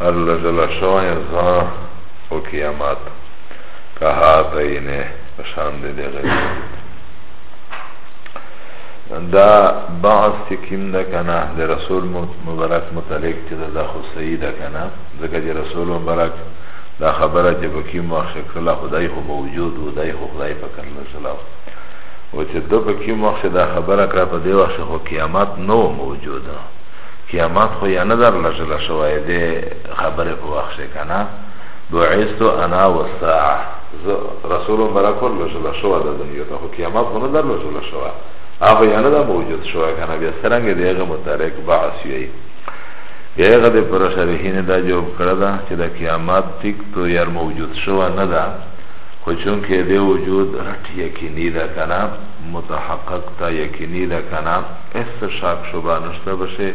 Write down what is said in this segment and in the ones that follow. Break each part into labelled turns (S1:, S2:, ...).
S1: الله جل شوان ځان او قیامت که هاتین شان دې دې غوي دا بعض چې کیم ده کنه د رسول مبارک متعلق چې دا خو صحیح ده کنه ځکه چې رسول مبارک دا خبره چې په کیم وخت کله خدای خو موجود و دای خو خدای په کله سلام و چې د په کیم وخت دا خبره کړه په دی وخت خو قیامت نو موجوده قیامت خو یې نه درلږله شوی دې خبرې په وخت کښې که نه بعثت انا والساعه زه رسول مبارک ورلږله شوه د دنیا ته خو قیامت خو نه درلږله شوه هغه یې نه ده موجود شوی که نه بیا څرنګه د هغه متعلق بعث یی بیا هغه د پر شرحینې دا جواب کړه ده چې د قیامت ټیک تو یار موجود شوه نه ده خو چونکه د وجود رټ یقیني ده که نه متحقق ته یقیني ده که نه هیڅ شک شبه نشته پشې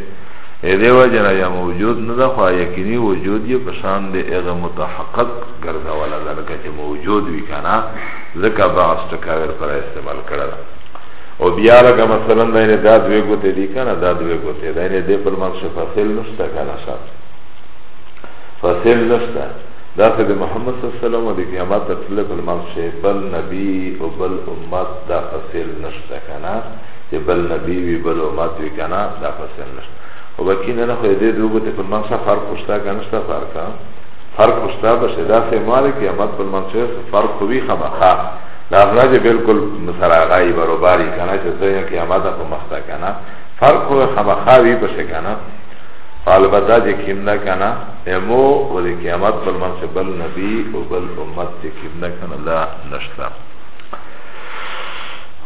S1: ایده وجه نه یا موجود نه ده خو یقیني وجود یې په شان د هغه متحقق ګرځوله ده لکه چې موجود وي که نه ځکه بعض ټکه ورسره استعمال کړی ده او بیا لکه مثلا دا یعنې دا دوې ګوتې دي که نه دا دوې ګوتې دا یعنې دې پر منځ کښې فاصل نشته که نه شا فاصل نشته داسې د محمد صلی الله علیه وسلم او د قیامت تر تللو پر منځ کښې بل نبي او بل امت دا فاصل نشته که نه چې بل نبی وي بل امت وي که نه دا پسې نشته خو بکي نه نه خو دې دوه ګوتې په منځ څه فرق شته که نه شته فرق فرق شته به چې داسې مال کې امت په منځ څه فرق خو وي خامخا دا نه چې بلکل سره هغه یې برابر یې که نه چې زه یې قیامت په مخ ته که نه فرق خو خامخا وي پسې که نه البته چې کیم نه که نه امو و د قیامت په منځ بل نبی او بل امت چې کیم نه که نه دا نشته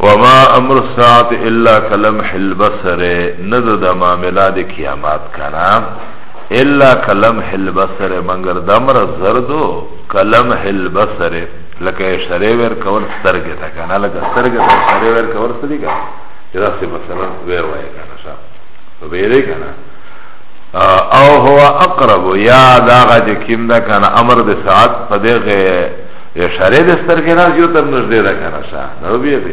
S1: وما امر الساعت الا کلمح البصر ند دا معاملہ دی قیامات کنا الا کلمح البصر منگر دمر زردو کلمح البصر لکه اشاره ور کول سترګه تا کنا لکه سترګه تا اشاره ور کول سدی کنا جدا سی مثلا ویر وای کنا شا تو بیره کنا او هو اقرب یا داغه چې کیم دا کنه امر د ساعت په دغه یا شاره د سترګې نه یو تر نږدې ده کنه شا نو بیا به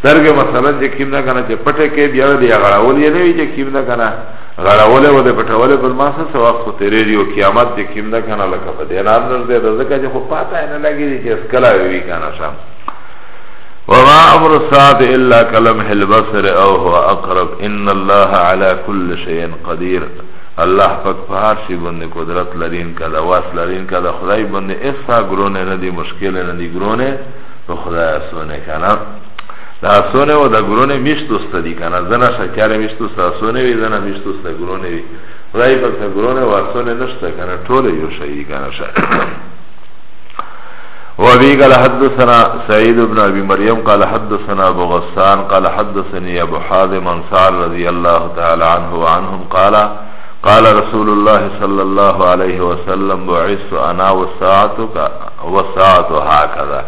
S1: سترګې مثلا چې کیم نه کنه چې پټه کې بیا دې غړاول یې نه وي چې کیم نه کنه غړاول و دې پټول پر ما سره ثواب خو تیرې دی او قیامت چې کیم نه کنه لکه په دې نه نږدې ده ځکه چې خو پاته نه لګی چې اسکلا وی کنه شا وما امر الساعه الا كلمح البصر او هو اقرب ان الله على كل شيء قدير الله پاک په هر شي باندې قدرت لرین کا دا واس لرین کا دا خدای باندې ایسا ګرونه نه دی مشکل نه دی ګرونه په خدای اسونه کنه دا اسونه و دا ګرونه میشتو ستدي کنه زنا شکر میشتو ساسونه وی زنا میشتو ست ګرونه وی خدای پاک ګرونه واسونه نشته کنه ټول یو شی کنه وابي قال حدثنا سعيد بن ابي مريم قال حدثنا ابو غسان قال حدثني ابو حازم انصار رضي الله تعالى عنه وعنهم قال قال رسول الله صلى الله عليه وسلم بعث انا وساعتك وساعت هكذا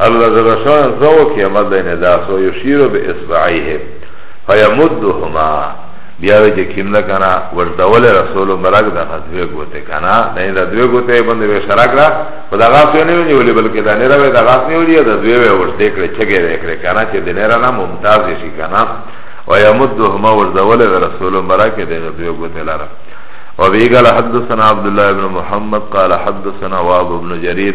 S1: الذي بشان زوك يمد نداس ويشير بإصبعيه فيمدهما بیا وی چه کم ده کنا وردول رسول مبرک ده خزوی گوته کنا نه ده دوی گوته بنده به شرک را و ده غاس وی نیونی ولی بلکه ده نیره وی ده غاس نیونی ده دوی وی ورده کره چگه ده کره کنا چه ده نیره نا ممتاز شی کنا و یمده ما وردول رسول مبرک ده دوی گوته لاره وبه قال حدثنا عبد الله بن محمد قال حدثنا واب بن جرير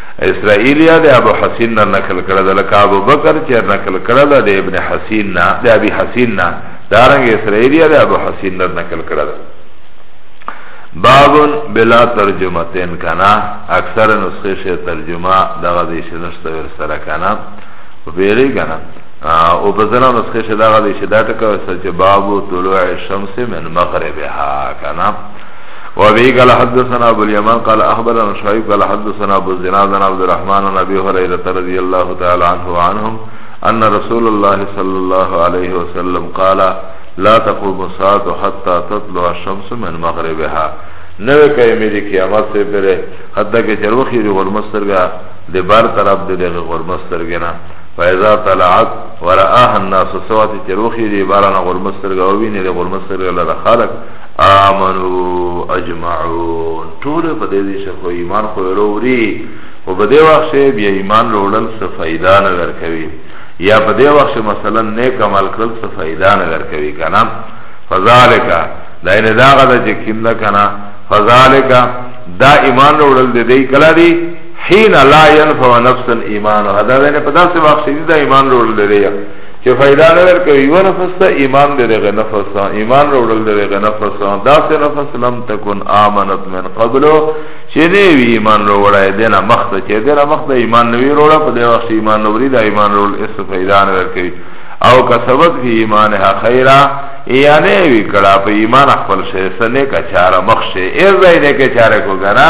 S1: اسرائیلیه ده ابو حسین نه نقل کرده لکه ابو بکر چه نقل کرده ده ابن حسین نه ده ابی حسین نه دارنگ اسرائیلیه ده ابو حسین نه نقل کرده بابن بلا ترجمتین کنا اکثر نسخه شه ترجمه دغه دیش نشته ورسره کنا ویری کنا او په زنه نسخه شه دغه دیش دا ټکه سچ بابو طلوع الشمس من مغربها کنا وابي قال حدثنا ابو اليمان قال اخبرنا شعيب قال حدثنا ابو الزناد عن عبد الرحمن عن ابي هريره رضي الله تعالى عنه وعنهم ان رسول الله صلى الله عليه وسلم قال لا تقوم الساعه حتى تطلع الشمس من مغربها نوې قیامې د قیامت سره پرې حتی کې چروخي د غرمسترګه د بار طرف د دغه غرمسترګه نه فاذا طلعت ورآها الناس سوات چروخي د بارانه غرمسترګه او ویني د غرمسترګه لره خلق آمنو اجمعون طول پا دیدی سه خو ایمان خو روری و پا دی وقت سه بیا ایمان روڑل سه فائدہ ندر کوی یا پا دی وقت سه مثلا نیک عمل کرل سه فائدہ ندر کوی کنا فذالکا دا این داغا دا چه کم دا کنا فذالکا دا ایمان روڑل دی دی کلا دی حین لا ینفع نفسا ایمانو دا دا پا دا سه وقت سه دی دا ایمان روڑل دی دی چه فائدہ نور که یو نفس تا ایمان ده ده نفس تا ایمان روڑل ده ده نفس تا دا سه نفس لم تکن آمنت من قبلو چه نیوی ایمان روڑای دینا مخت چه دینا مخت ایمان نوی روڑا پا ده وقت ایمان نوری ده ایمان روڑل اس فائدہ نور که او کسبت فی ایمانها خیرا یا نیوی کڑا پا ایمان اخفل شه سنه کچارا مخشه ایز ده نیکه چاره کو گنا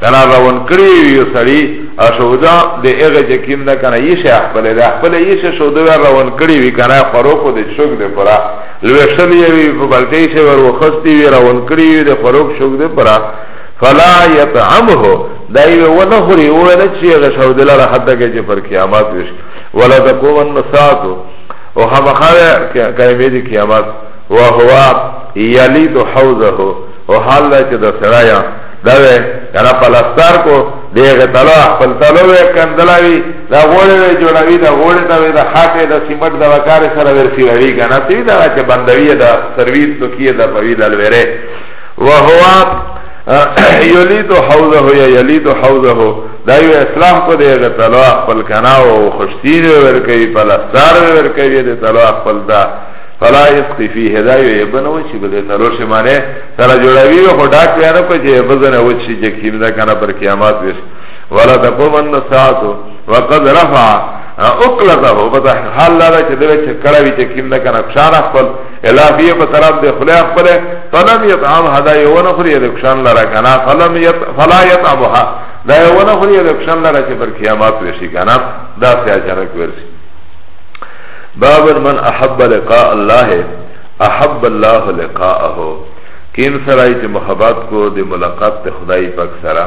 S1: کنا روان کړی یو سړی شودا د هغه چې کیم نه کنه یې شه خپل له خپل یې شه شودا روان کړی وی کنه فروخ د شوق د پرا لوی شلی وی په بلکې شه ور وخستی وی روان کړی وی د فروخ شوق د پرا فلا یطعمه دای و نه خوري و نه چې هغه شودا لره حتی کې چې پر قیامت وش ولا تقوم النساء او خامخاله کایمه دي قیامت وهو یلید حوزه او حال چې د سرایا دا وی کنا پلاستار کو دیغه تلو خپل تلو وی کندلاوی دا غوړې وی جوړوي دا غوړې دا وی دا خاکه دا سیمټ دا وکاره سره ورسی وی کنا تی دا چې بندوی دا سرویس تو کیه دا پوی دا لوره وهو یلیدو حوزه یا یلیدو حوزه دا یو اسلام کو دی غ تلوا خپل کناو خوشتیر ور کوي پلستار ور کوي د تلوا خپل دا فلا يسقي فيه دا یو ابن و چې بده تلور شي معنی سره جوړوي او خدا کې نه په چې بزنه و چې چې کیندا کنه پر قیامت وش ولا تقومن ساعت وقد رفع اقلته بده حال لا چې دوی چې کړه وی چې کیندا کنه فشار خپل الافیه په طرف د خلا خپل فلم يطعم هدا یو نه خوري د کشان لره کنه فلم يط فلا يطعمها دا یو نه خوري د کشان لره چې پر قیامت وشي کنه دا څه اجر کوي باب من احب لقاء الله احب الله لقاءه کیم سرائی چه محبت کو دی ملاقات تی خدای پاک سرا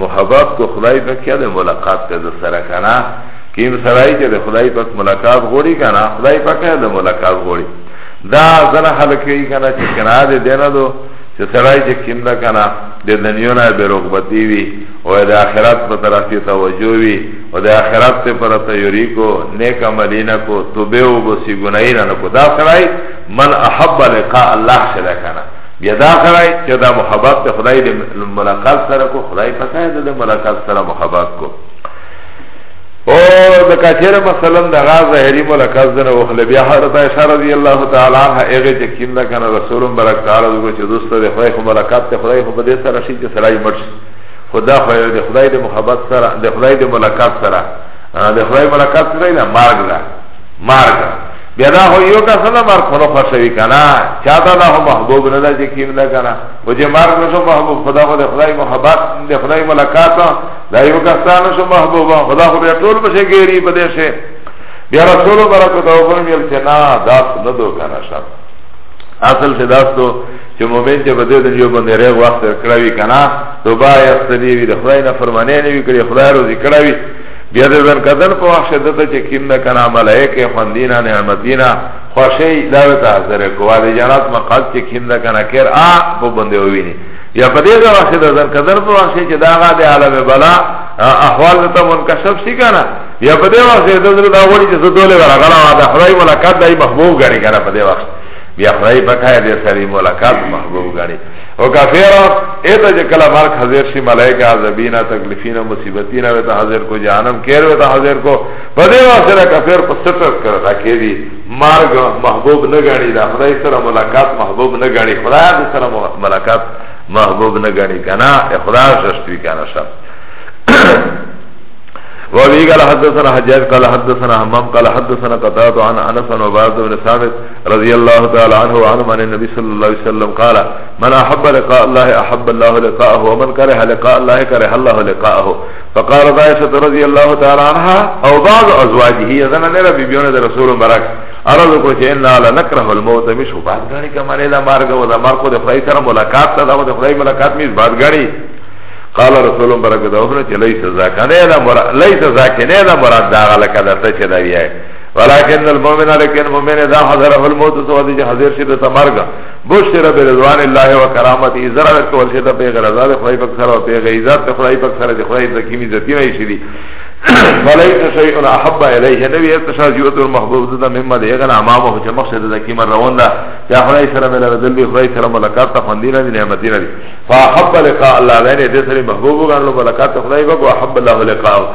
S1: محبت کو خدای پاک کیا دی ملاقات تی دی سرا کنا کیم سرائی چه دی خدای پاک ملاقات غوری کنا خدای پاک کیا دی ملاقات غوری دا زنا حلقی کنا چه کنا دی دینا دو چه سرائی چه کم دا کنا دی دنیونا بی رغبتی وی و دی آخرات پا طرفی توجه وی و ده آخرت ته پر تیوری کو نیک عملی نکو توبه و بسی گناهی نکو دا سرائی من احب لقاء الله شده کنه بیا دا سرائی چه دا محبت ته خدای ده ملاقات سره کو خدای پسای ده ملاقات سره محبت کو او د کچره مثلا د غاز ظاهری ملکاز دنه او خل بیا حضرت عائشہ رضی الله تعالی عنها هغه چې کیم دا کنه رسول برک تعالی دغه چې دوست د خدای ملکات ته خدای په دې سره شي چې سړی مرشي خدا خو یو د خدای د محبت سره د خدای د ملاقات سره د خدای ملاقات سره نه مرګ ده مرګ بیا دا خو یو کس نه مرګ خو خوشوي کنه چا دا نه محبوب نه ده چې کیم نه کنه و چې مرګ نه شو محبوب خدا خو د خدای محبت د خدای ملاقات دا یو کس نه شو محبوب خدا خو به ټول بشه ګيري په دې شه بیا رسول برکت او فرمیل چې نه دا نه دو کنه شپ اصل سے داستو چه مومن چه بده دنیو بنده ریغ وقت در کراوی کنا تو با یستدی وی ده خدای نفرمانه نوی کری خدای روزی کراوی بیا ده زن کدن پا وقت شدتا چه کم نکنا ملائک خوندینا نعمتینا خوشی داوتا حضر کوا ده جنات مقاد چه کم نکنا کر آ پا بنده وینی یا په دې ځای کې د ځن قدر په وخت کې دا غا د عالم بلا احوال ته منکشف شي کنه یا په دې وخت کې د زړه دا وړي چې زه دوله ورغلا دا خدای ملاقات دای محبوب غړي کنه په دې وخت بیا خدای پکای دې سری ملاقات محبوب غړي او کافر ایته چې کله مرګ حاضر شي ملائکه عذابینا تکلیفینا مصیبتینا وته حاضر کو جهنم کېر وته حاضر کو په دې واسره کافر په ستر کړه دا کې دي مرګ محبوب نه غړي دا خدای سره ملاقات محبوب نه غړي خدای سره ملاقات محبوب نه غړي کنه اخلاص شتوي کنه شپ وابي قال حدثنا حجاج قال حدثنا حمام قال حدثنا قتادة عن انس وعباد بن ثابت رضی اللہ تعالی عنہ وعنہ عن النبی صلی اللہ علیہ وسلم قال من احب لقاء اللہ احب اللہ لقاءه ومن کرہ لقاء اللہ کرہ اللہ لقاءه فقال دائشت رضی اللہ تعالی عنہ او بعض ازواجه یزن نیرہ بی بیون در رسول مبرک عرض کو چه انا لنکره الموت مشو بعد گانی کا مانے دا مارگا و دا مارکو دا خدای سر ملاقات تا دا و دا خدای ملاقات میز بعد گانی قال رسول مبرک دا اخنا چه لیس زاکا نیلا مراد دا غلقا دا تا چه دا بیائی ولكن المؤمن لكن مؤمن اذا حضره الموت سو دي حاضر شي د مرګ بشر برضوان الله وكرامته زرا ورکول شي د پیغه رضا د خدای پاک سره او پیغه عزت د خدای پاک سره د خدای د کیمی ذاتی نه شي دي فلیس شیء احب الیه نبی ارتشاد یوت المحبوب د مما دی غنا امامه چې مقصد د کیمه روان ده یا خدای سره مل بدل به خدای سره ملاقات ته خوندینه دي نعمت دي فاحب لقاء الله لنه دې سره محبوب غنلو ملاقات خدای به او احب الله لقاء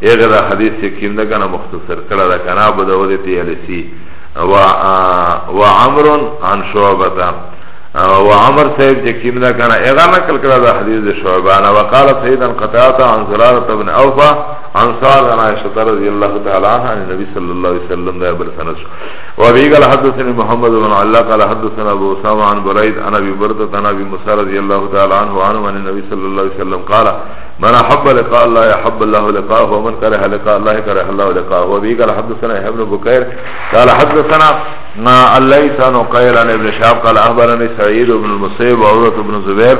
S1: ایغه دا حدیث چه کم ده کنه مختصر کرده ده کنه ابو داود تیالسی و, و عمر عن شعبتا و عمر صاحب چه کم ده کنه ایغه نکل کرده ده حدیث ده شعبانا و قال سیدا قطعاتا عن زرارت ابن اوفا عن سعد عن عائشة رضي الله تعالى عنها عن النبي صلى الله عليه وسلم ده ابر سنس وابي قال حدثني محمد بن علا قال حدثنا ابو اسامة عن بريد عن ابي بردة عن ابي موسى رضي الله تعالى عنه وعنه عن النبي صلى الله عليه وسلم قال من احب لقاء الله يحب الله لقاءه ومن كره لقاء الله كره الله لقاءه وبه قال حدثنا يحيى بن بكير قال حدثنا ما الليث عن قيل عن ابن شهاب قال اخبرني سعيد بن المسيب وعروة بن زبير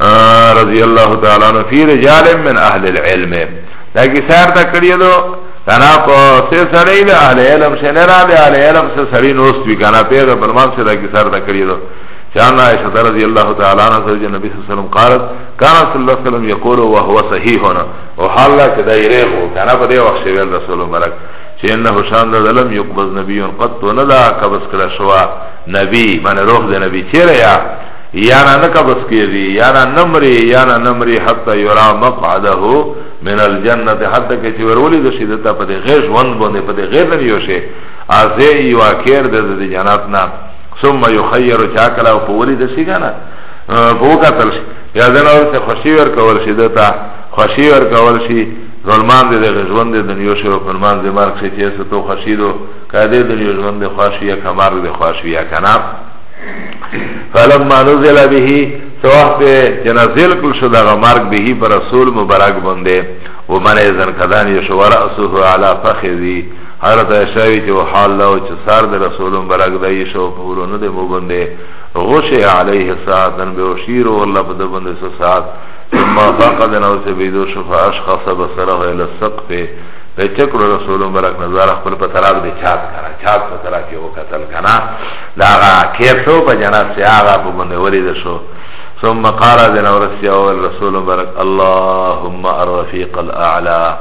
S1: آه، رضي الله تعالى عنه في رجال من اهل العلم لكن سار تکړی دو کنا په سه سړی له اهل علم شنه را به اهل علم سه سړی نوست وی کنا پیغه پرمان سره کی سار تکړی دو چانا عائشہ رضی اللہ تعالی عنہ سے نبی صلی اللہ علیہ وسلم قالت کان رسول الله صلی الله علیه وسلم یقول وهو صحیح هنا او حال لا چې دایره هو کنه په دې وخت ویل رسول مبارک چې انه شان د لم یقبض نبی قط نه دا قبض کړه شو نبی من روح د نبی چیرې یا یا نه قبض کیږي یا نه نمرې یا نه نمرې حتا یرا مقعده من الجنه حتی کې چې ورولې د شدت په دې غیر ژوند باندې په دې غیر نه یو شي ازه یو اخر د جنت نه ثم یخیر چاکلا او پوری د شي کنه وکتل شي یا دنه ورته خوشي ور کول شي دته خوشي ور کول شي نورمان دې د ژوند د دنیا شو په نورمان دې مرګ شي چې څه تو خوشي دو کده د دنیا ژوند د خوشي یا کمر د خوشي یا کنا فلما نزل به سوحت جنازل کل شو دغه مرگ به پر رسول مبارک بنده و من ایزن کدان یشو ورأسه علا فخذی حضرت عشاوی چه و حال لاو چه سار ده رسول مبارک ده یشو پورو نده مبنده غشی علیه ساعتن به اشیرو والله په دبند سو ساعت ثم فقد نوس بیدو شفا اشخص بسره الى السقف ده چکړو رسول مبارک نظر خپل په طرف دی چات کرا چات په طرف یو قتل کنا دا هغه کیسو په جناب سی هغه په باندې ورید شو ثم قال ذن ورسي اول رسول مبارک اللهم الرفيق الاعلى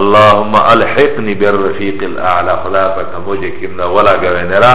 S1: اللهم الحقني بالرفيق الاعلى خدا پاک مجھے کیمنا ولا گوینرا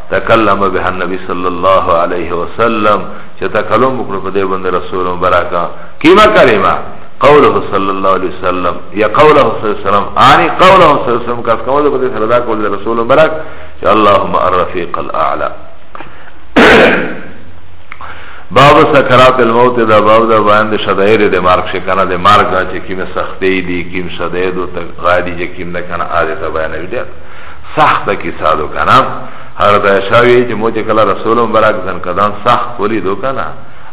S1: تکلم به النبی صلی الله علیه وسلم چې تکلم وکړ په دې باندې رسول مبارک کیما کلمه قوله صلی الله علیه وسلم یا قوله صلی الله علیه وسلم انی قوله صلی الله علیه وسلم کاس کومه په دې سره دا کول رسول مبارک چې اللهم الرفیق الاعلى باب سکرات الموت دا باب دا بیان د شدایر د مرګ شکنه د مرګ چې کیمه سختې دي کیم شدید او غادي چې کیم نه کنه عادت بیان وي سخت کیسا دو کنا هر دا شاوی چې مو چې کله رسول مبارک زن کدان سخت ولی دو کنا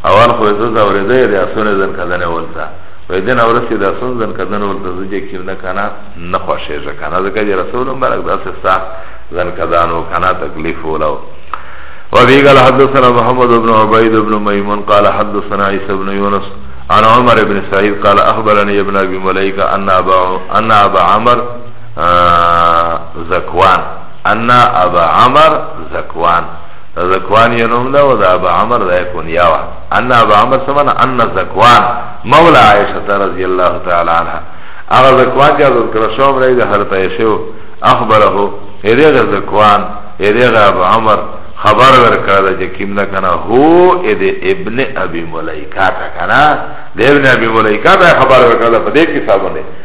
S1: اول خو زه زورې ده د اسونه زن کدان ولتا وې دین اورسې د اسون زن کدان ولتا زه چې کیونه کنا نه خوشې ځه کنا ځکه چې رسول مبارک داسې سخت زن کدان و کنا تکلیف ولو وبه قال حدثنا محمد بن عبيد بن ميمون قال حدثنا عيسى بن يونس عن عمر بن سعيد قال أخبرني ابن أبي مليكة أن أبا, أن أبا عمر زکوان ان ابا عمر زکوان دا زکوان یې نوم ده او دا ابا عمر دا کونیا وه ان ابا عمر څه معنی ان زکوان مولا عائشه رضی الله تعالی عنها هغه زکوان چې حضرت کرشوم رای د حضرت عائشه اخبره هغه زکوان هغه ابا عمر خبر ورکړه چې کیم نه کنه هو د ابن ابي مليکه تا کنه د ابن ابي مليکه خبر ورکړه په دې کې صاحب نه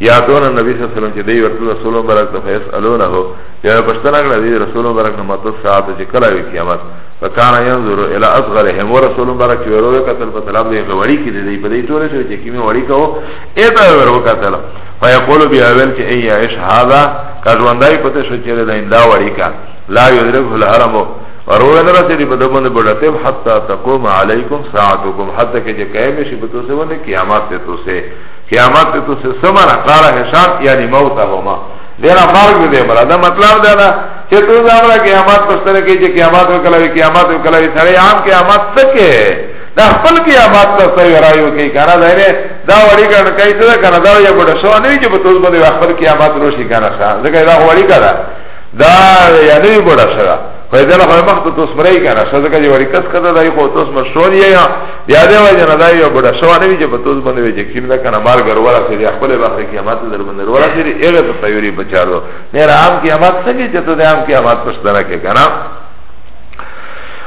S1: یاتون النبی صلی الله علیه وسلم چې دی ورته رسول مبارک ته فیسالونه یا پښتنه کړه دی رسول مبارک نه ماته ساعت چې کله وی قیامت فکان ينظر الى اصغرهم ورسول مبارک چې وروي قتل په طلب دی غوړی کې دی په دې ټول شو چې کیمه وړی کو اته ورو قتل فیقول بیا ویل چې ای عائش هذا کژوندای پته شو چې دا وړی کا لا یدرک الحرم وروه نه رسېږي په دغه باندې بډته حتا تقوم علیکم ساعتکم حتا کې چې قائم شي په توسه باندې قیامت ته توسه قیامت ته تو سه سمرا قال هشام یعنی موتهما دینا فرق دے مرا دا مطلب دا نا چه تو زمرا قیامت پشتر کی چه قیامت و کلاوی قیامت و کلاوی سڑے عام قیامت سکے دا خپل قیامت تا سوی رایو کی کانا دا اینه دا وڑی کانا کئی سا دا کانا دا یا بڑا شو نوی چه بطوز بندی خپل قیامت روشی کانا شا زکر دا وڑی کانا دا یا نوی بڑا شا فیدل خوی مخت تو سمرائی کانا شا زکر جی وڑی کس کتا دا یا خو تو سمر شون یا بیا دی وای نه دا یو بډا شو نه وی چې په توز باندې وی چې کیم دا کنه مال ګر ورا سي خپل بخره قیامت در باندې ورا سي هغه ته تیوري بچالو نه رام قیامت څنګه چې ته د عام قیامت پښتنه کې کنه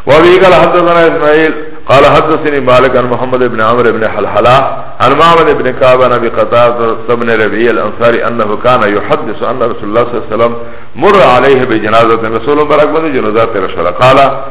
S1: وابي قال حدثنا اسماعيل قال حدثني مالك عن محمد بن عمرو بن حلحلة عن معمر بن كعب عن ابي قتادة بن ربيع الانصاري انه كان يحدث ان رسول الله صلى الله عليه وسلم مر عليه بجنازة رسول مبارك بن جنازة رسول قال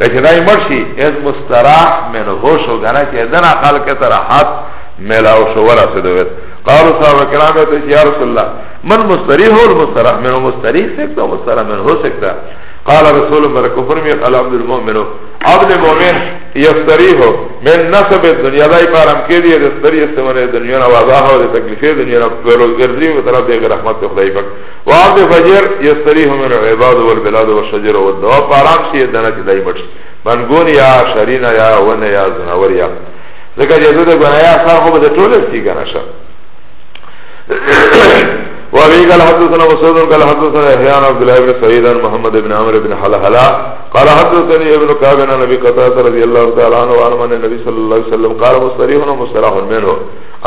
S1: لیکن دای مرشی از مستراح من غوشو گنا که دنا خلق تراحت ملاو شو ورا سدوید قالو صحابه کرام بیتو یا رسول اللہ من مستریح و المستراح من مستریح سکتا و مستراح من ہو سکتا قال رسول برکو فرمی قال عبد المؤمن عبد المؤمن یستریح من نصب دنیا دای پارم که دیه دستری استمنه دنیا نوازاها و دی تکلیفه دنیا نو پرو گردی و طرف دیگه رحمت خدای پک وعبد فجر يستريح من العباد والبلاد والشجر والدواب پارام سی دنه چې دای بټ منګون یا شرینا یا ونه یا زناور یا ځکه چې دوی د ګنایا خان خو به ټول سی کنه شه وابي قال حدثنا مسعود قال حدثنا يحيى عن عبد الله بن سعيد عن محمد بن عمرو بن حلحلة قال حدثني ابن كعب عن ابي قتادة رضي الله تعالى عنه وعن النبي صلى الله عليه وسلم قال مستريح ومستراح منه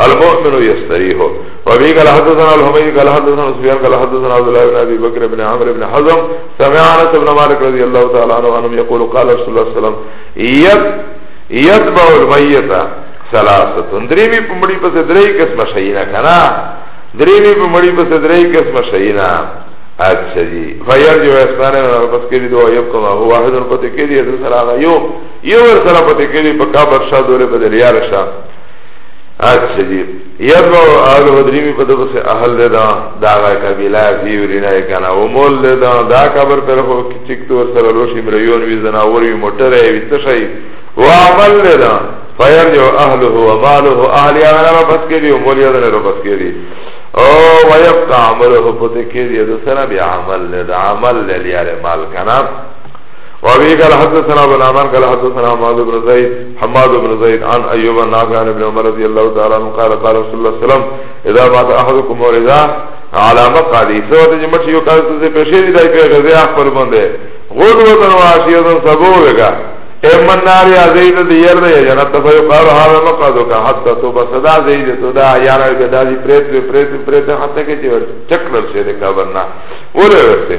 S1: المؤمن يستريح وابي قال حدثنا الحميدي قال حدثنا سفيان قال حدثنا عبد الله بن ابي بكر بن عمرو بن حزم سمع انس بن مالك رضي الله تعالى عنه يقول قال رسول الله صلى الله عليه وسلم يد يتبع الميت ثلاثه دريمي پمړي پس درې قسم شينا کنا دريمي پمړي پس درې قسم شينا اچھا جی فیر جو احسان پس کے دی دو یب کما هو واحد پتے کے دی سرا یو یو سرا پتے کے دی پکا برشا دورے بدل یار شاہ اچھا جی یبو اهل ودریمی په دغه سه اهل ده دا داغه قبیله فیوری نه کنه او مول ده دا دا خبر پر خو کچک تو سره لوشی مریون وی زنا ور وی موټر وی څه شي و عمل ده دا فیرجو اهله و ماله اهل یا نه پس کې دی مول یا نه پس کې دی او ويبقى عمله پته کې دی د سره بیا عمل ده عمل لري مال کنه وابي قال حدثنا بن عمان قال حدثنا حماد بن زيد حماد بن زيد عن ايوب النافع عن ابن عمر رضي الله تعالى عنه قال قال رسول الله صلى الله عليه وسلم اذا مات احدكم ورضا على مقعدي سوى تجمع شيء قال تزي بشير داي في غزي اخبر من ده غدوة وعشية سبوغا اما النار يا زيد ديار ده جنت فيقال هذا مقعدك حتى توبة صدا زيد صدا يارا يقدازي پريت پريت پريت حتى كي چه چکلر شده كابرنا وله ورسه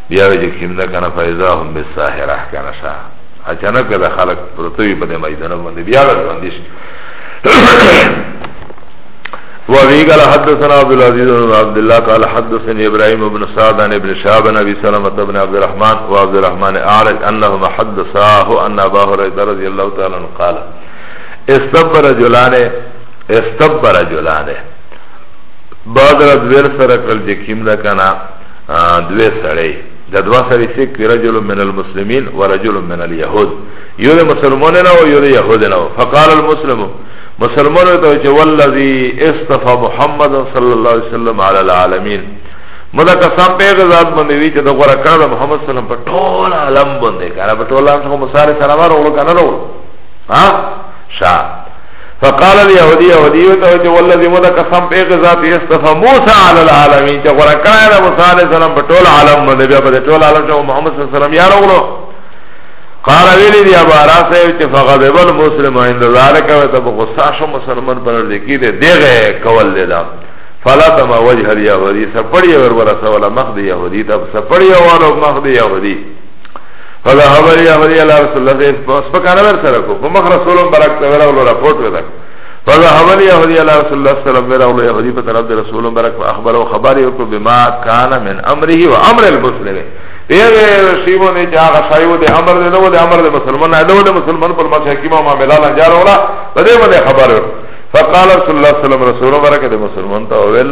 S1: بیا وی چې کیم ده کنه فیضا هم بالساحره کنه شا اچانک د خلک پرتوی په دې میدان باندې بیا راځندیش وابي قال حدثنا عبد العزيز بن عبد الله قال حدثني ابراهيم بن سعد عن ابن شهاب عن ابي سلمة بن عبد الرحمن وعبد الرحمن اعرج انهما حدثاه ان ابا هريره رضي الله تعالى عنه قال استب رجلان استب رجلان بعد رد ور سره کل جکیم دا کنا دوه سړی دا دوه سړی سیک وی رجل من المسلمین و رجل من الیهود یو ده مسلمان نه و یو ده یهود نه و فقال المسلم مسلمان ته چې والذی استفا محمد صلی الله علیه وسلم علی العالمین مدا قسم په غزاد باندې وی چې دا غره کړه محمد صلی الله علیه وسلم په ټول عالم باندې کړه په ټول عالم سره مساره سره ورو کنه ورو ها شا فقال اليهودي يهودي وتوجه والذي مد قسم به غزا في استف موسى على العالمين جو قرا كان موسى عليه السلام بتول عالم مد بیا بده تول عالم جو محمد صلى الله عليه وسلم يا رغلو قال ویلی دی ابارا صاحب چې فغضب المسلم عند ذلك وتبغصا شو مسلمان پر لکی دی دغه کول دی دا فلا تما وجه اليهودي سپړی ور ور سوال مخ دی يهودي تب سپړی وانو مخ دی يهودي فضا حبر یا حبر یا رسول اللہ سے سپکانا در سر کو فمخ رسول برک تغیر اولو رپورٹ ویدک فضا حبر یا حبر یا رسول اللہ صلی اللہ علیہ وسلم میرا اولو یہودی پر طرف در رسول برک فاخبر و خبری کو بما کانا من امره و امر المسلم دیگه شیبو نے چا غشایو دے امر دے نو دے امر دے مسلمان ہے نو دے مسلمان پر مچ حکیمہ ما ملال انجار ہولا بدے مدے خبر فقال رسول اللہ صلی اللہ علیہ وسلم رسول برک دے مسلمان تا اول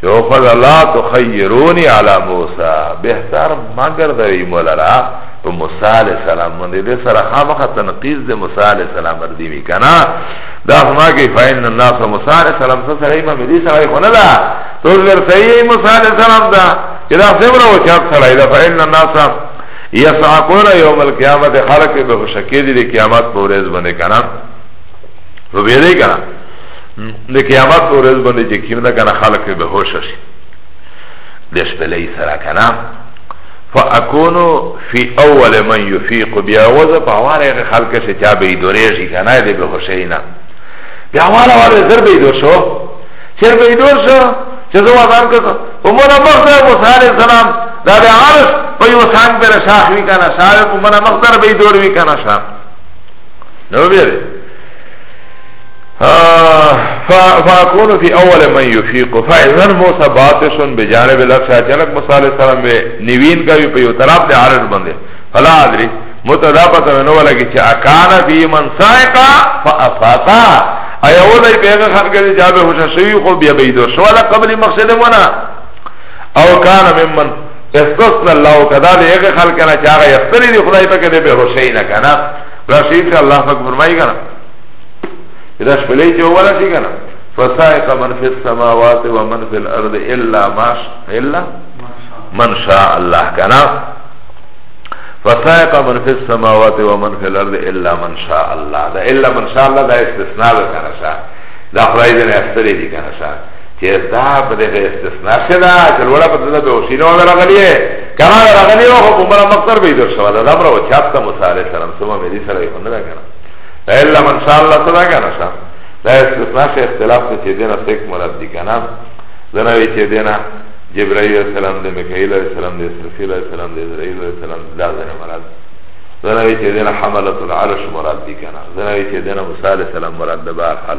S1: چه او فرمائل لا تخیرونی علی موسی بهتر مگر دوی مولرا په موسی علی السلام باندې د سره خامخه تنقیز د موسی علی السلام ردی وی کنه دا ما کې فین الناس موسی علی السلام سره ایمه مې دي سره خو نه دا ټول ورته یې موسی علی السلام دا کدا څومره و چاپ سره ایدا فین الناس یسعقون یوم القیامت خلق به شکی دي قیامت پورز باندې کنه رو بیره کنه د قیامت په ورځ باندې چې کیم ده کنه خلق به هوش شي د شپلې سره کنه فاکونو فی اول من یفیق بیا وز په واره خلق شي چا به دورېږي کنه دې به هوشي نه بیا والا والا زر به دور شو چر به دور شو چې زه وزن کړم عمر مخته موسی علیہ السلام دا د عرش په یو څنګ پر شاخ وی کنه شاعر عمر مخته به دور وی کنه شاعر نو بیره فاکونو فی اول من یفیقو فایزن موسا باطشن بجانب لفظ اچانک موسیٰ علیہ السلام بے نوین کبھی پہ یو طرف دے عرض بندے فلا ادری متدا پتا منو والا کی چا اکانا فی من سائقا فافاقا ایا او دای پیغه خان کړي چې به هوښ شوی خو بیا به دو شو ولا قبل مقصد مونږه او کان ممن استثنى الله کدا دې هغه خلک نه چاغه یستری دی خدای په کې به هوښ نه کنه رسول الله پاک فرمایي کنه دا شپلی چه ولا شی کنا فسائق من فی السماوات و من فی الارض الا ماش الا من شاء الله کنا فسائق من فی السماوات و من فی الارض الا من شاء الله دا الا من شاء الله دا استثناء دا کنا شا دا خدای دن افتری دی کنا شا چه دا بده استثناء شدا چه لوڑا بده دا بوشینه و در غلیه کنا در غلیه و خب مقصر بیدر شوا دا دا برا و چاپ تا مساله سرم سوا میری سر ایخون دا کنا الا من شاء الله صدا کنه شا دا استثناء شا اختلاف ته چه دینا سیک مراد دی کنه دنوی چه دینا جبرائیل علیہ السلام دی مکعیل علیہ السلام دی اسرفیل علیہ السلام دی اسرائیل علیہ السلام دی دا دینا مراد دنوی چه دینا حملت العرش مراد دی کنه دنوی چه دینا موسیٰ علیہ السلام مراد دی بارحال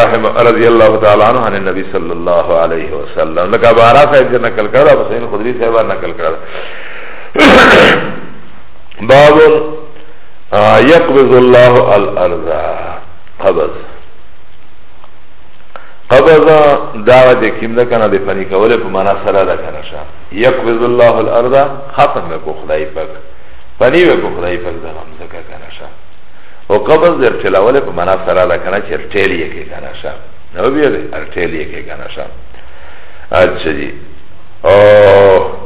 S1: رحم رضی اللہ تعالی عنہ عن النبی صلی اللہ علیہ وسلم لکا بارا صاحب جا نکل کرده ابو سعید خدری صاحب نکل کرده باب یقبض اللہ الارض قبض قبض دعوه ده کم ده کنه ده فنی کوله پا منا سره ده کنه شا یقبض اللہ الارض ختم بکو خدای پاک فنی بکو خدای پاک ده غمزه کنه شا او قبض در ټیلاول په معنا سره ده کنه چې ټیل یې کې کنه شا نو بیا دې ټیل یې کې کنه شا اچھا جی او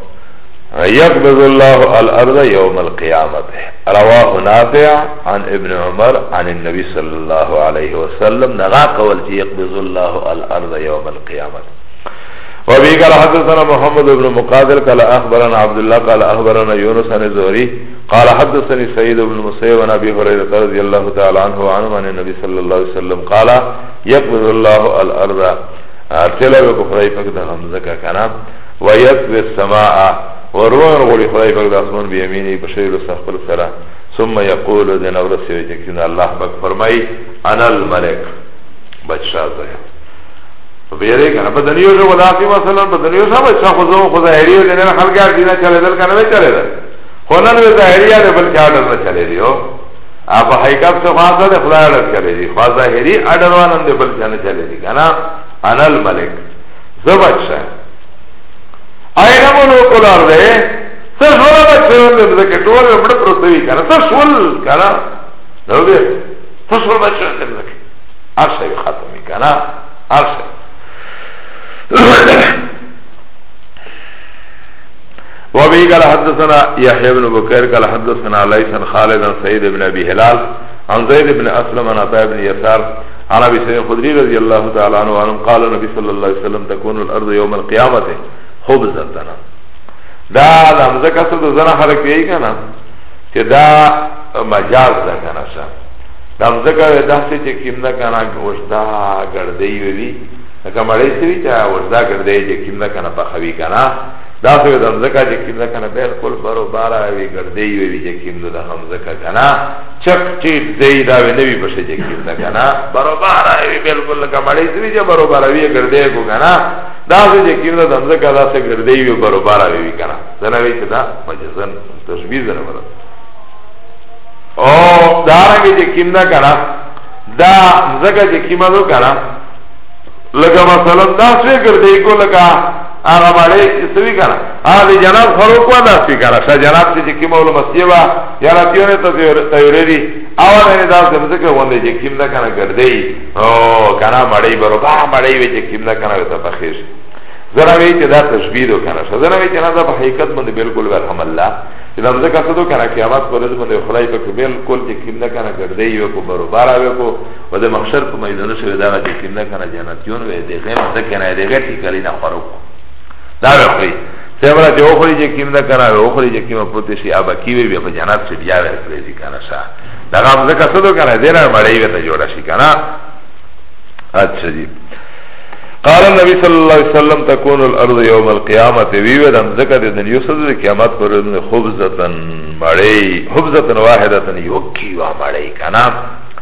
S1: يقبض الله الارض يوم القيامه رواه نافع عن ابن عمر عن النبي صلى الله عليه وسلم نغا قول يقبض الله الارض يوم القيامه وبه قال حدثنا محمد بن مقادر قال اخبرنا عبد الله قال اخبرنا يونس عن الزهري قال حدثني سعيد بن المسيب عن ابي هريره رضي الله تعالى عنه وعنه عن النبي صلى الله عليه وسلم قال يقبض الله الارض ارتلا بك خدای پاک د غمزه کا کنه ويطوي السماء ورور غړي خدای پاک د اسمان به يميني په شیل سخل سره ثم يقول ذن اورسي چې کینه الله پاک فرمای انا الملك بچا زه بیره کنه په دنیو جو ولاقی مثلا په دنیو سره بچا خو زو خدای هریو دنه خلګار دینه چلے دل کنه چلے دل خونن وی ظاهری آده بلکه آدر نه چلی دیو اپا حقیقت سو خواست ده خدا آدر چلی دی خواه ظاهری آدر وانم ده بلکه نه چلی دی کنا انا الملک زبت شا اینا منو کلار ده سر شولا بچ شولا ده بزکر طول ده بڑا پروتوی کنا سر شول کنا نو ده سر شول بچ شولا ده بزکر عرشه ختمی کنا عرشه وبه قال حدثنا يحيى بن بكير قال حدثنا ليس عن خالد عن سعيد بن ابي هلال عن زيد بن اسلم عن عطاء بن يسار عن ابي سعيد الخدري رضي الله تعالى عنه وعنه قال النبي صلى الله عليه وسلم تكون الارض يوم القيامه خبزا دا دا مزکه څه د زنه خلق دی کنه چې دا مجاز ده کنه څه دا مزکه دا څه چې کیم نه کنه وشدا ګړدی وی دا کمړې سوي چې وشدا ګړدی چې کیم نه کنه په خوي کنه دا خو د مزکا چې کیم ده کنه بالکل برو بارا وی ګړدې وی چې کیم ده هم زکا کنه چک ټیټ دی دا وی نوی بشه چې کیم ده کنه برو بارا وی بالکل لکه مړی دی چې برو بارا وی ګړدې کو کنه دا خو چې کیم ده مزکا دا څه ګړدې وی برو بارا وی کنه زنه وی چې دا مجزن تشبیه زنه ولا او دا رنګ چې کیم ده کنه دا مزکا چې کیم ده کنه لکه مثلا دا سوی کرده کو لکه آغا ماڑی سوی کنا آغا دی جناب خروق و دا سوی کنا شا جناب سی جکی مولو مسیح با یا راتیونه تیوری دی آغا دینی دا سوی مزکر ونده جکیم دا کنا کرده ای کنا ماڑی برو با ماڑی وی جکیم دا کنا ویتا پخیش زنا وی چه دا تشبیه دو کنا شا زنا وی چه نا دا پا حقیقت منده بلکل ورحم اللہ چه دا مزکر سدو کنا قیامت پر رزم ده خدای پا که بلکل جکیم دا کنا کرده ای وکو برو بارا وکو و د مخشر په میدانو شوی دغه چې کوم ده که نه جنتیون وی د غیم ده که نه د غیر ټیکلی نه خوره وکړو دا به خوري سیمرا چې وخوري چې کوم ده که نه وخوري چې کومه پروتې شي ابا کی وی بیا په جنت شي بیا ورکړی شي که نه شه دغه هم ځکه څه دو که نه دی نه مړی ورته جوړه شي که نه اچھا جی قال النبي صلى الله عليه وسلم تكون الارض يوم القيامه ويوه دم زکه د دنیا سره د قیامت پر ورځ خبزتن مړی خبزتن واحدتن یو کیوا مړی کنا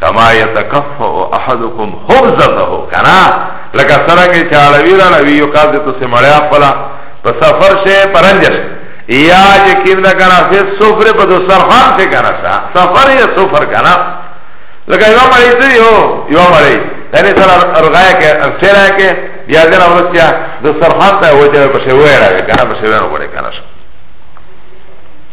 S1: کما یتکفع احدکم خبزته کنا لکه سرنګ چې اړوی را لوي یو کاز ته سمړیا خپل په سفر شه پرنجش یا چې کیندا کنا فی سفر په دو سرخان څخه کنا سفر یا سفر کنا لکه یو مړی ته یو یو مړی یعنی سر ارغای کې سره کې بیا دې راوړتیا د سرخان ته وځي په شوی راوي کنا په شوی نه وړي کنا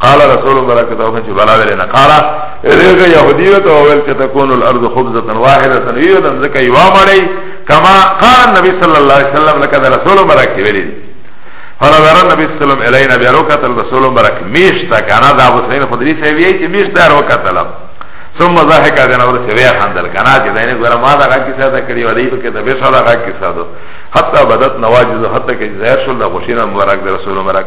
S1: قال رسول الله برکته او چې بلا ویل نه قال دغه يهودي ته ویل چې تكون الارض خبزه واحده ویل دم زکه یو مړی کما قال نبی صلی الله علیه وسلم لکه رسول الله برکته ویل فنظر النبي صلى الله عليه وسلم الينا بروكه الرسول برك ميشتا كان ذا ابو سعيد الخدري سيبي اي ميشتا روكه ثم ضحك ذن اور سے ویا خندل کنا کہ دین گورا ما دا کی سادا کڑی ودی تو کہ دبے سادا کی سادو حتا بدت نواجز حتا کہ زہر شل دا خوشینا مبارک رسول مبارک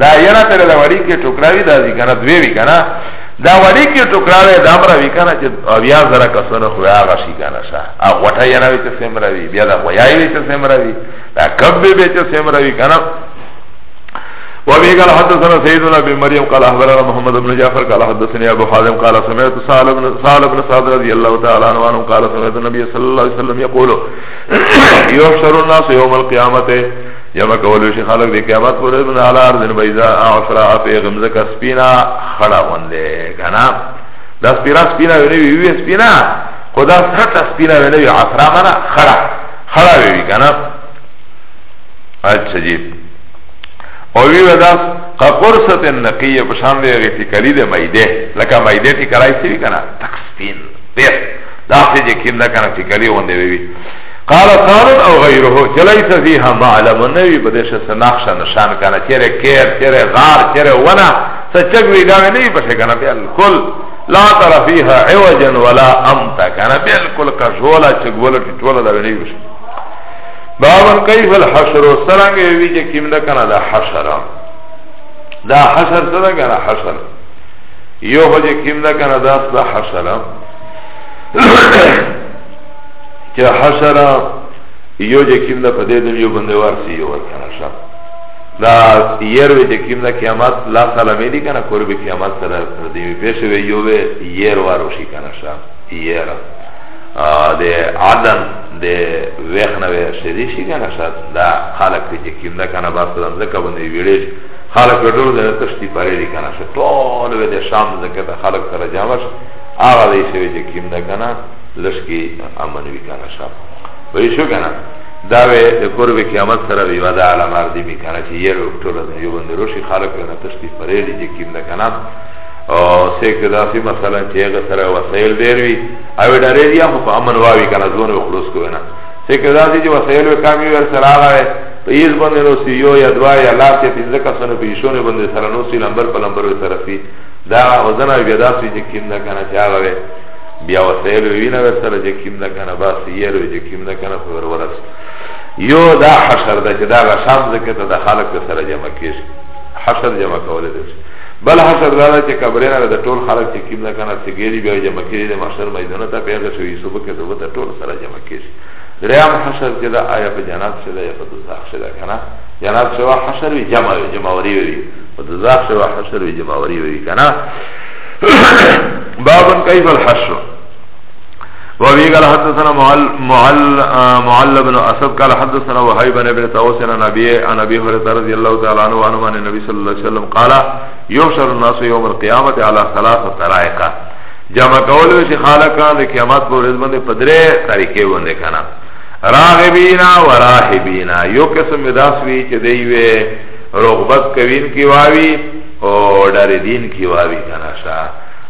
S1: دا ینا تر دا وړي کې ټوکرا وی دا ځی کنه دوی وی کنه دا وړي کې ټوکرا وی دا امر وی کنه چې بیا زرا کسونه خو هغه شي کنه شا هغه وټه ینا وی چې سمرا وی بیا دا ویای وی چې سمرا وی دا کب به چې سمرا وی کنه وابي قال حدثنا سيدنا ابي مريم قال اخبرنا محمد بن جعفر قال حدثني ابو حازم قال سمعت سعد بن سعد بن سعد رضي الله تعالى عنه قال سمعت النبي صلى الله عليه وسلم يقول يحشر الناس يوم القيامه یا به کولو شي خلق د قیامت پر ورځ باندې علی ارض بیضاء عفراء په غمزه کا سپینا خړه باندې کنه دا سپیرا سپینا وی وی سپینا خدا سټه سپینا وی عفراء منا خړه خړه وی کنه اچھا جی او وی ودا قرصت النقیه پشان دی غیتی کلی دی مایده لکه مایده تی کرای سی کنه تک سپین بیر دا سی جی کیم دا کنه تی کلی ونده وی قال قانون او غیره چې لیس فیها معلم نوی په دې شه سناخشه نشان کنه چیرې کیر چیرې غار چیرې ونه څه چګ وی گاوی نه په شه کنه بالکل لا تر فیها عوجا ولا امتا کنه بالکل کژولا چګولا ټوله دا نه وی بابن کیف الحشر سرنګ وی چې کیم نه کنه دا حشر دا حشر سره کنه حشر یو هو چې کیم نه کنه دا حشر چه حشرا یو جه کم ده پده دل یو بنده ورسی یو ورکنه شا دا یر وی جه کم ده قیامت لا سلمی دی کنه قرب قیامت سره دیمی پیش وی یو وی یر واروشی کنه شا یر ده عدن ده ویخنه وی شدیشی کنه شا دا خالق تی جه کم ده کنه باست دن زکا بنده ویڑیش خلق به ټول د تشتی پرې دي کنه ټول به د شام زکه د خلق سره جامش هغه دې شوی چې کیم ده کنه لشکی امن وی کنه شا وی شو کنه دا وی قرب قیامت سره وی ودا علامار دی می کنه چی یه اکتور از نیو بند روشی خالق کنه تشتی پریلی جی کم ده کنه او سیک داسی مثلا چی اغا سره وسیل دیر وی اوی داره دیا خو پا امن واوی کنه زون و خلوص کوی نه سیک داسی جی وسیل وی کامی ور سر آغا وی په یز باندې نو سی یو یا دوا یا لاس یا پنځه کسانو په یشونه باندې سره نو سی لمبر په لمبر سره سی دا وزن او بیا داسې چې کیم نه کنه چې هغه بیا وسایل وی نه ورسره چې کیم نه کنه باس یې لوي چې کیم نه کنه په ورورس یو دا حشر ده چې دا غشام ځکه ته د خلق سره جمع کیږي حشر جمع کول دي بل حشر دا چې قبرین نه د ټول خلق چې کیم نه کنه سګيري بیا جمع کیږي د محشر میدان ته پیدا شوی صبح کې دوه ته ټول سره جمع کیږي دریم حشر چې دا آیا په جنات څه ده یا په دوزخ څه ده کنه جنات څه حشر وی جمع وی جمع وری وی په دوزخ څه حشر وی جمع وری وی کنه باب كيف الحشر وابي قال حدثنا معل معل معل بن اسد قال حدثنا وهيب بن ابن طاووس عن ابي عن ابي هريره رضي الله تعالى عنه وعن من النبي صلى الله عليه وسلم قال يحشر الناس يوم القيامه على ثلاثه طرائق جمع کول وی خالقان د قیامت پر ورځ باندې پدره طریقې باندې کنا راغبینا وراهبینا یو قسم داس وی چې دی وی رغبت کوین کی واوی او ډاری دین کی واوی کنه شا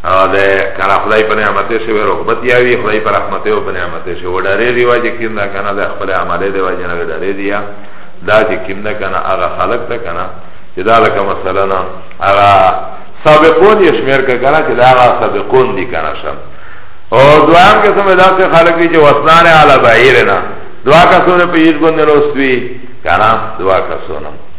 S1: او ده کنه خدای په نعمت شوی رغبت یاوی خدای په رحمت او په نعمت شوی و ډاری دی واجه کیم ده کنه ده خپل عمله دی واجه نه ډاری دی دا چې کیم ده کنه هغه خلق ده کنه چې دا لکه مثلا نه هغه سابقون یې شمیر کنه چې دا هغه سابقون دي کنه شم او دوام کې سمې دا چې خلق دي چې وسنان علی بعیرنا دوا کا سونه په یوه باندې لوستوي کنه دوا کا سونه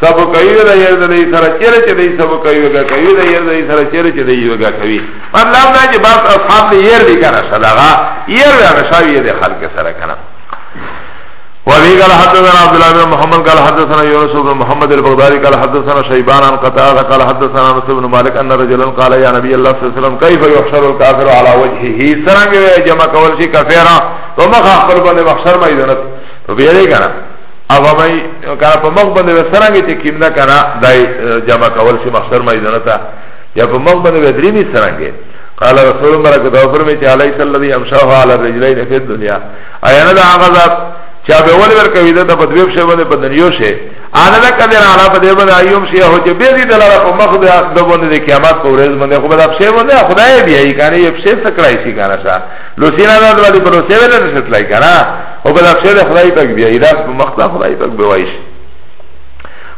S1: سبو کوي دا ير د دې سره چیرې چې دې سبو کوي وګه کوي دا ير د دې سره چیرې چې دې وګه کوي مطلب دا چې بس اصحاب ير دي کنه صدقه ير نه شاوي دې خلک سره کنه وابي قال حدثنا عبد الله بن محمد قال حدثنا يونس بن محمد البغدادي قال حدثنا شيبان عن قتادة قال حدثنا انس بن مالك ان رجلا قال يا نبي الله صلى الله عليه وسلم كيف يحشر الكافر على وجهه سرنگ جمع کول شي کافرا تو مخ خپل باندې محشر ميدانت تو بیا دې کنه اغه مې کار په مخ باندې وسرانګې چې کیندا کنه دای جمع کول شي محشر مې نه تا یا په مخ باندې ودرې می سرانګې قال رسول الله برکت او فرمې چې علی صلی الله امشاه علی الرجلین فی الدنیا ایا نه هغه ذات چا به ول ور کوي دا په دوی شه باندې په دنیو شه انا دا کله نه په دې باندې ایوم شي هو چې به دې دلاره په مخ د باندې قیامت په ورځ باندې خو به دا شه باندې خدای دی ای کنه یې شه سکړای شي کنه لوسینا دا د باندې پروسه ویل نه ستلای کنه او بل افسر خدای پاک بیا ایراس په مخته خدای پاک بوایش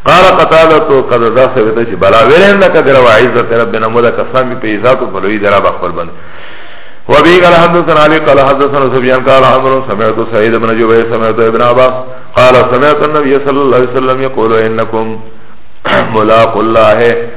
S1: قال قتاده تو قد ذا سبت چې بلا ویلن لك در وعزت ربنا مد قسم په عزت او لوی درا بخبر بند وبه قال حدثنا علي قال حدثنا سفيان قال عمرو سمعت سعيد بن جبير سمعت ابن عباس قال سمعت النبي صلى الله عليه وسلم يقول انكم ملاق الله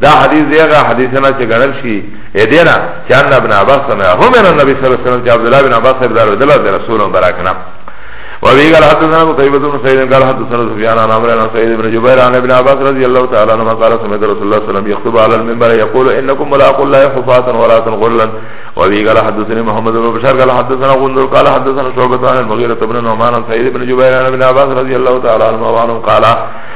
S1: دا حدیث دیگه حدیث نا چه گنل شی ایدینا چه ان ابن عباس سمع هو من النبی صلی اللہ علیہ وسلم چه عبداللہ بن عباس صلی اللہ علیہ وسلم رسول براکنا وابي قال حدثنا قتيبة بن سعيد قال حدثنا سفيان عن عمرو عن سعيد بن جبير عن ابن عباس رضي الله تعالى عنهما قال سمعت رسول الله صلى الله عليه وسلم يخطب على المنبر يقول انكم ملاقوا الله حفاة وراة غرلا وابي قال حدثني محمد بن بشار قال حدثنا غندر قال حدثنا شعبة عن المغيرة بن نعمان عن سعيد بن جبير عن ابن عباس رضي الله تعالى عنهما قال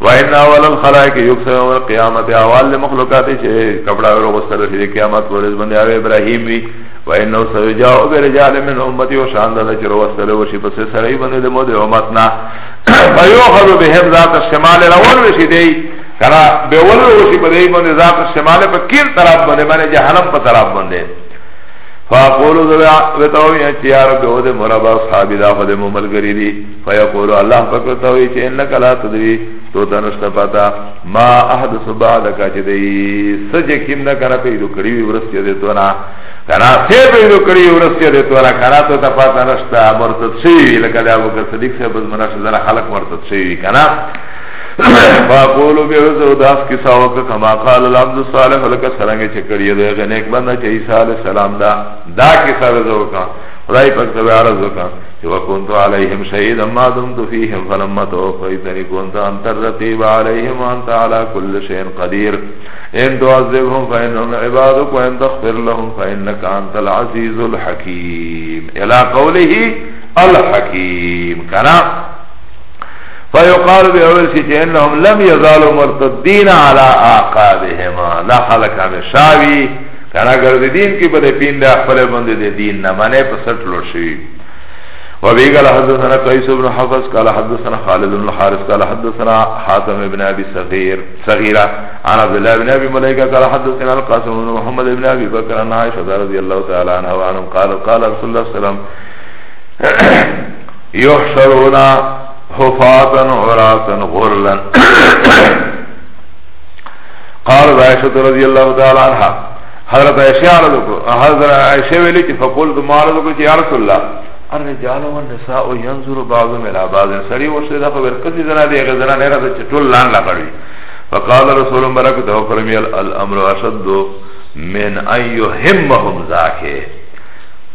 S1: وان اول الخلائق یکسر یوم القیامت اول مخلوقات چې کپڑا ورو غسل شي قیامت ورځ باندې او ابراهیم وی وان نو سجاو برجال من امتی او شان د چر وسل او شی پس سره باندې د مود امت نا فیوخذ بهم ذات الشمال الاول وشی دی کرا به ول وشی په دی باندې ذات الشمال په کیر طرف باندې باندې جهنم په طرف باندې فاقول ذو وتو یا چیار به د مربا صاحب دا خدمت ملګری دی فیقول الله فکرتا وی چه انک لا تدوی تو تنشت پتا ما احدث بعدکا چه دی سجه کم نکنا پیدو کریوی ورسی دی تونا کنا سی پیدو کریوی ورسی دی تونا کنا تو تا پتا نشتا مرتد شیوی لکه دی ابو صدیق سے بز مناش زنا خلق مرتد شیوی کنا فاقولو بی حضر داس کسا وقت کما قال العبد صالح لکه سرنگ چه کریو دی غنیک بنده چه عیسیٰ علیہ السلام دا دا کسا بزو کن خدای پاک تبع عرض وکا چې وكنت عليهم شهيدا ما دمت فيهم فلما توفيتني كنت انت الرقيب عليهم وانت على كل شيء قدير ان تعذبهم فانهم عبادك وان تغفر لهم فانك انت العزيز الحكيم الى قوله الحكيم كلام فيقال بأول شيء إنهم لم يزالوا مرتدين على آقابهما لا خلق همشاوي کنا گردیدیم که بده پین ده اخبر بنده ده دین نمانه پسط لور شوی وبه قال حدثنا قيس بن حفص قال حدثنا خالد بن الحارث قال حدثنا حاتم بن ابي صغير صغيره عن عبد الله بن ابي مليكه قال حدثنا القاسم بن محمد بن ابي بكر عن عائشه رضي الله تعالى عنها وعنهم قال قال رسول الله صلى الله عليه وسلم يحشرون حفاة عراة غرلا قال عائشة رضي الله تعالى عنها حضرت عائشة عرض کو حضرت عائشة ویلی چی فقول دو معرض کو چی یا رسول اللہ الرجال والنساء ينظر بعضهم الى بعض سری ورسره دا خبر کدی زنا دی غ زنا نه راځي ټول لان لا کړی فقال رسول الله برکته فرمی الامر اشد من ان يهمهم ذاك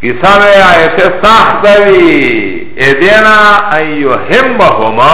S1: کیسا میں ایسے سخت وی ایدینا ان يهمهما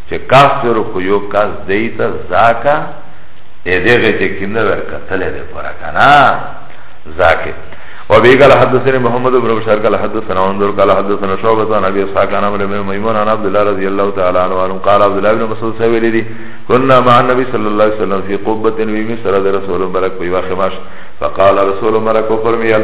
S1: چه کاس چه رکو یو کاس دیتا زاکا ایدیغی چه کم ده ورکتل ده پورا کنا زاکه وابي قال حدثني محمد بن بشار قال حدثنا انظر قال حدثنا شعبة عن ابي اسحاق عن عمرو بن ميمون عن عبد الله رضي الله تعالى عنه قال عبد الله بن مسعود سويل دي كنا مع النبي صلى الله عليه وسلم في قبة بمصر رسول برك ويوا خماش فقال رسول برك وفرميال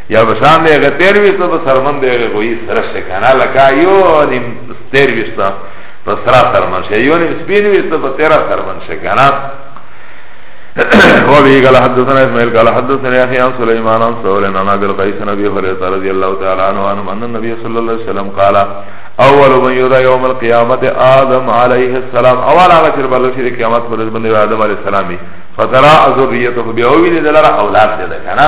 S1: یا بشان دیگه تیرویستا پا سرمن دیگه گویی سرشه کنه لکا یو نیم تیرویستا پا سرا سرمن شه یو نیم سپینویستا پا تیرا سرمن شه کنه وبه قال حدثنا اسماعيل قال حدثنا يحيى عن سليمان عن سهل عن ابي القيس عن ابي هريره رضي الله تعالى عنه ان النبي صلى الله عليه وسلم قال اول من يرى يوم القيامه ادم عليه السلام اول هغه چې بل شي قیامت پر ورځ باندې ادم عليه السلام فترى ذريته بيومي دلاره اولاد دې کنه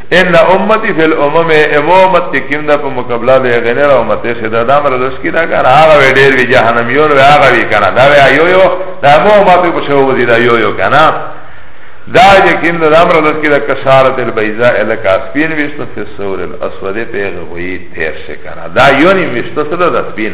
S1: ان امتی فی الامم امو امت کی کم دا پا مقابلہ بے غنی را امت ایسی دا دا مرد اس کی دا کانا آغا وی دیر وی جہنمیون وی آغا وی کانا دا وی آیو یو دا امو امت پا شو وزی دا یو یو کانا دا جا کم دا دا مرد اس کی دا کسارت البیزا الکا اسپین ویشتا فی السور الاسود پیغ وی تیر شکانا دا یونی ویشتا سلا دا اسپین